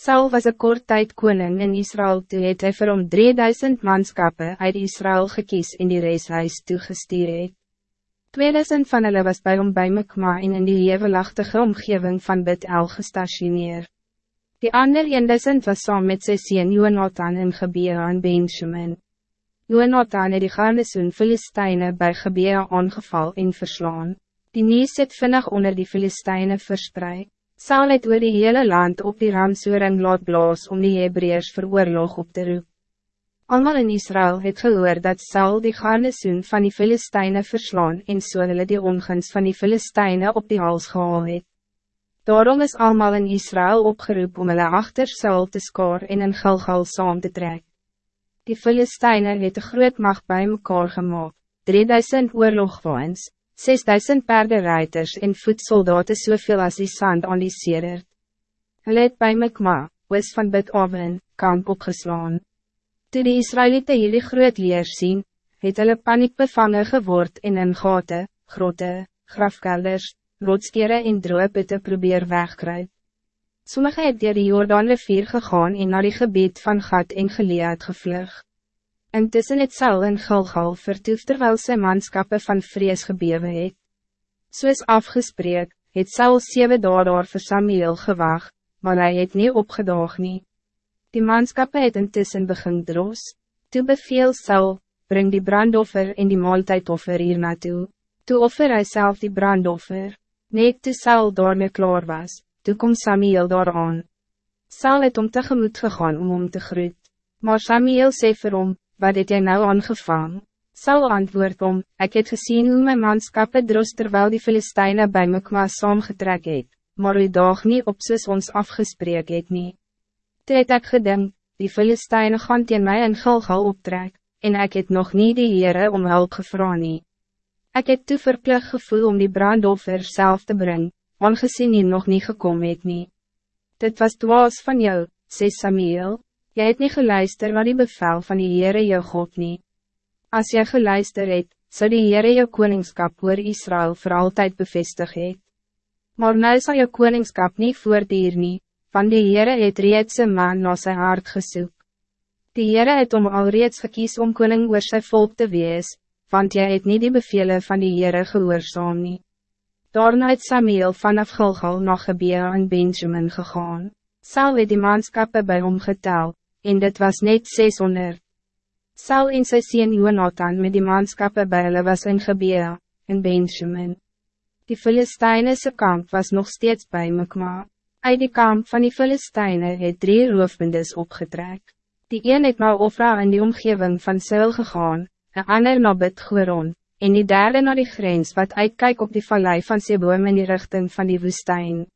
Saul was een kort tijd koning in Israël toe het hy vir hom 3000 manskappe uit Israël gekies in die reishuis toegestuur het. 2000 van hulle was bij hom bij Mekma en in die hevelachtige omgeving van Bet El gestationeer. Die ander 1000 was saam met sy sien Jonathan in Gebea en Benjamin. Jonathan het die garnisoen Filisteine bij Gebea aangeval en verslaan. Die nieuws het vinnig onder die Filisteine verspreid. Saul het oor die hele land op die ramsoering laat blaas om die Hebreërs vir oorlog op te roep. Almal in Israël het gehoor dat Saul die garnisoen van die Filisteine verslaan en so hulle die ongens van die Filisteine op die hals gehaal het. Daarom is almal in Israël opgeroep om hulle achter Saul te skaar en in Gilgal saam te trek. Die Filisteine het een groot macht bij mekaar gemaakt, 3000 oorlogwaans, 6000 paardenrijders en voedsoldaten soveel as die sand aan die sedert. Hulle het by Mikma, oos van Bid-Oven, kamp opgeslaan. Toe die Israëlieten hierdie groot leer sien, het hulle paniek bevangen geword en in gate, grotte, grafkelders, rotskere en droeputte probeer wegkruid. Sommige het dier die Jordaan rivier gegaan en naar die gebied van Gat en Geleed gevlug. Intussen het Saul in Gilgal vertoef terwijl sy manskappe van vrees gebewe het. Soos afgespreek, het Saul sewe daar daar vir Samuel gewag, maar hij het niet opgedaag nie. Die manskappe het intussen begin dros, toe beveel Saul, bring die brandoffer en die maaltijdoffer hier naartoe. Toe offer hy self die brandoffer, net toe Saul daarmee klaar was, toe kom Samuel daar aan. Saul het om tegemoet gegaan om om te groet, maar Samuel sê vir hom, wat het jy nou aangevang? Saul antwoord om, ik het gezien hoe mijn manskappe dros terwijl die Filisteine bij Mekma saamgetrek het, maar u dag niet op soos ons afgespreek het nie. Toe het ek gedink, die Filisteine gaan teen my in Gilgal optrek, en ik het nog niet die Heere om hulp gevra nie. Ek het toe verplig gevoel om die brandoffer zelf te brengen, aangezien hy nog niet gekomen het nie. Dit was dwaas van jou, sê Samuel. Jy het niet geluister wat die bevel van die Heere jou God nie. As jy geluister het, so die Heere jou koningskap oor Israël voor altijd bevestig het. Maar nou sal jou koningskap niet voortdier nie, van die Heere het reeds een man na sy hart gesoek. Die Heere het om al reeds gekies om koning oor sy volk te wees, want jy het niet die bevelen van die Heere gehoorzaam nie. Daarna het Samuel vanaf Gilgal na Gebea en Benjamin gegaan. Sal het die manskappe bij hom geteld en dit was net 600. Saul en sy sien Jonathan met die manskappe by hulle was in Gebea, in Benjamin. Die Filistijnse kamp was nog steeds bij Mekma. Uit die kamp van die Filistijnen het drie roofbindes opgetrek. Die een het nou Ofra in die omgeving van Seul gegaan, een ander na Bidgoeron, en die derde naar die grens wat uitkijk op die vallei van Seboom in die richting van die woestijn.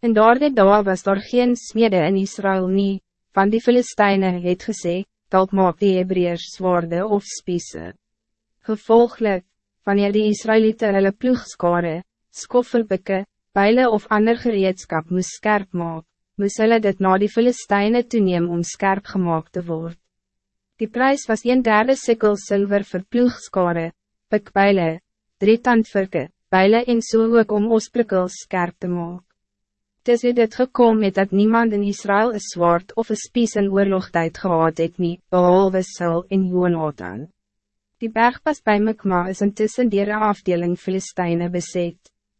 En daar dit daar was daar geen smede in Israël niet van die Filisteine het gesê, dat maak die Hebreërs zwaarde of spiese. Gevolglik, wanneer die Israëlieten hulle ploegskare, skoffelbikke, pijlen of ander gereedskap moes skerp maak, moes hulle dit na die Filisteine toeneem om skerp gemaakt te worden. Die prijs was een derde sikkel zilver vir ploegskare, pikpijlen, drie tandvirke, pijlen en so ook om osprikkels skerp te maak. Dis het dit gekom het dat niemand in Israël een zwaard of een spies in oorlogtijd gehad het nie, behalve Sil en Jonathan. Die bergpas bij Mekma is intussen dier afdeling Filisteine bezet.